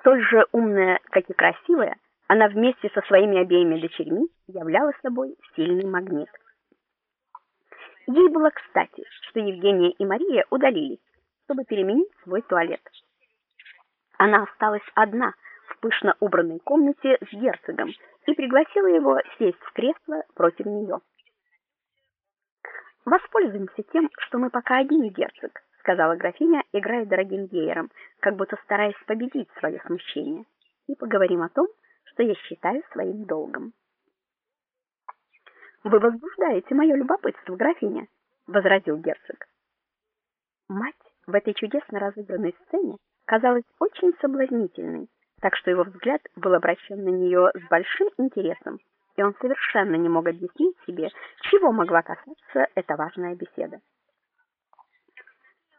Столь же умная, как и красивая, она вместе со своими обеими дочерьми являла собой сильный магнит. Ей было кстати, что Евгения и Мария удалились, чтобы переменить свой туалет. Она осталась одна в пышно убранной комнате с герцогом и пригласила его сесть в кресло против нее. Воспользуемся тем, что мы пока одни, герцог, сказала графиня, играя дорогим веером, как будто стараясь победить свое смущение. И поговорим о том, что я считаю своим долгом. Вы возбуждаете мое любопытство, графиня, возразил герцог. Мать в этой чудесно разыгранной сцене казалась очень соблазнительной, так что его взгляд был обращен на нее с большим интересом и он совершенно не мог объяснить себе, чего могла касаться эта важная беседа.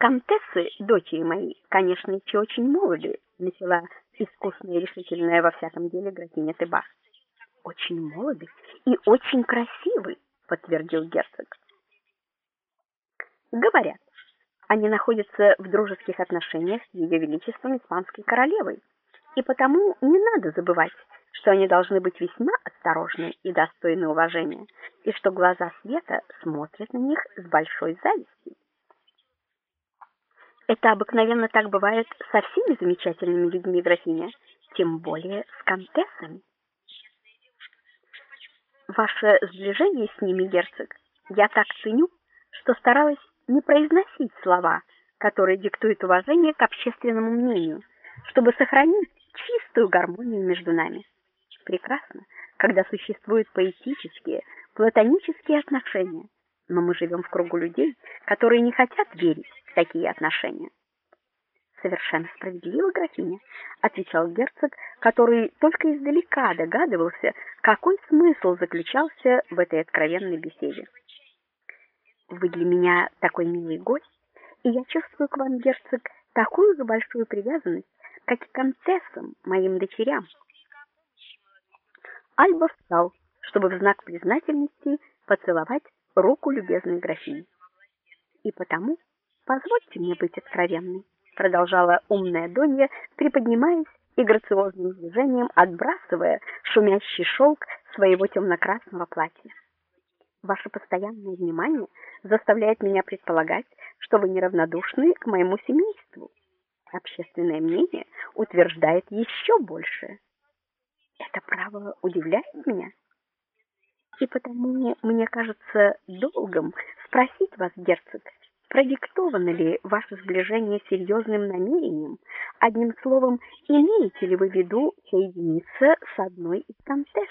Комтессы, дочери мои, конечно, еще очень молоды, начала искусная и решительная во всяком деле графиня Тебах. Очень молоды и очень красивы, подтвердил герцог. Говорят, они находятся в дружеских отношениях с ее величеством испанской королевой, и потому не надо забывать, что они должны быть весьма осторожны и достойны уважения, и что глаза света смотрят на них с большой завистью. Это обыкновенно так бывает со всеми замечательными людьми, графиня, тем более с контессами. Ваше сближение с ними, герцог, я так ценю, что старалась не произносить слова, которые диктуют уважение к общественному мнению, чтобы сохранить чистую гармонию между нами прекрасно, когда существуют поэтические, платонические отношения. Но мы живем в кругу людей, которые не хотят верить такие отношения. Совершенно справедливо, графиня, отвечал герцог, который только издалека догадывался, какой смысл заключался в этой откровенной беседе. Вы для меня такой милый гость, и я чувствую к вам, герцог, такую же большую привязанность, как и к концессам, моим дочерям. Альба встал, чтобы в знак признательности поцеловать руку любезной графини. И потому позвольте мне быть откровенной, продолжала умная Донья, приподнимаясь и грациозным движением отбрасывая шумящий шелк своего темно-красного платья. Ваше постоянное внимание заставляет меня предполагать, что вы неравнодушны к моему семейству. Общественное мнение утверждает еще большее. Это право удивляет меня. И потому мне кажется долгом спросить вас, герцог, продиктовано ли ваше сближение серьезным намерением, одним словом, имеете ли вы в виду соединиться с одной из контесс?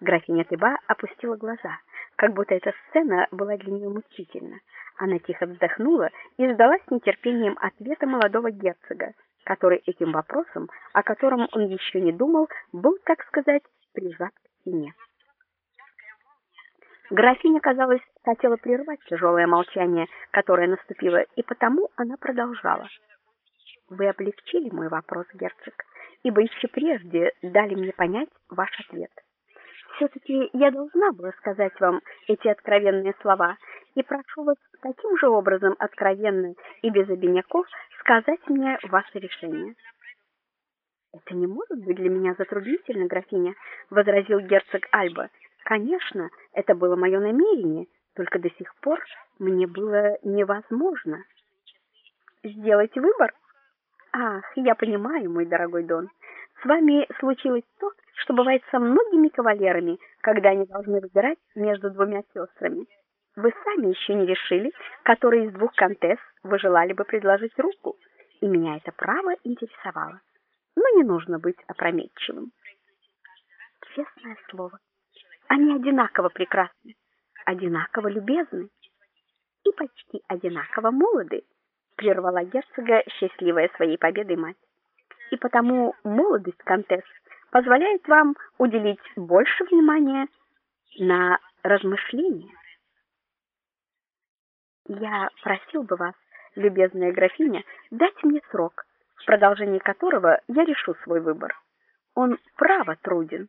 Графиня Теба опустила глаза, как будто эта сцена была для нее мучительна. Она тихо вздохнула и ждала с нетерпением ответа молодого герцога, который этим вопросом, о котором он еще не думал, был, так сказать, прижат к стене. Графиня, казалось, хотела прервать тяжелое молчание, которое наступило, и потому она продолжала: Вы облегчили мой вопрос, герцог, ибо еще прежде дали мне понять ваш ответ все таки я должна была сказать вам эти откровенные слова, и прошу вас таким же образом откровенно и без обиняков сказать мне ваше решение. Это не может быть для меня затруднительно, графиня, возразил герцог Альба. Конечно, это было мое намерение, только до сих пор мне было невозможно сделать выбор. Ах, я понимаю, мой дорогой Дон. С вами случилось то, что бывает со многими кавалерами, когда они должны выбирать между двумя сестрами. Вы сами еще не решили, которой из двух контесс вы желали бы предложить руку, и меня это право интересовало. Но не нужно быть опрометчивым. Честное слово, они одинаково прекрасны, одинаково любезны и почти одинаково молоды, прервала герцога счастливая своей победой мать. И потому молодость контесс позволяет вам уделить больше внимания на размышления. Я просил бы вас, любезная графиня, дать мне срок, в продолжении которого я решу свой выбор. Он право труден.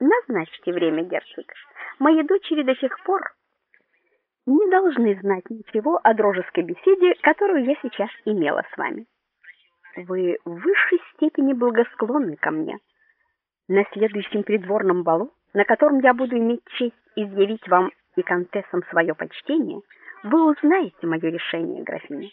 Назначьте время, герцог. Мои дочери до сих пор не должны знать ничего о дружеской беседе, которую я сейчас имела с вами. Вы в высшей степени благосклонны ко мне. На следующем придворном балу, на котором я буду иметь честь изъявить вам и контессам свое почтение, вы узнаете мое решение, графиня.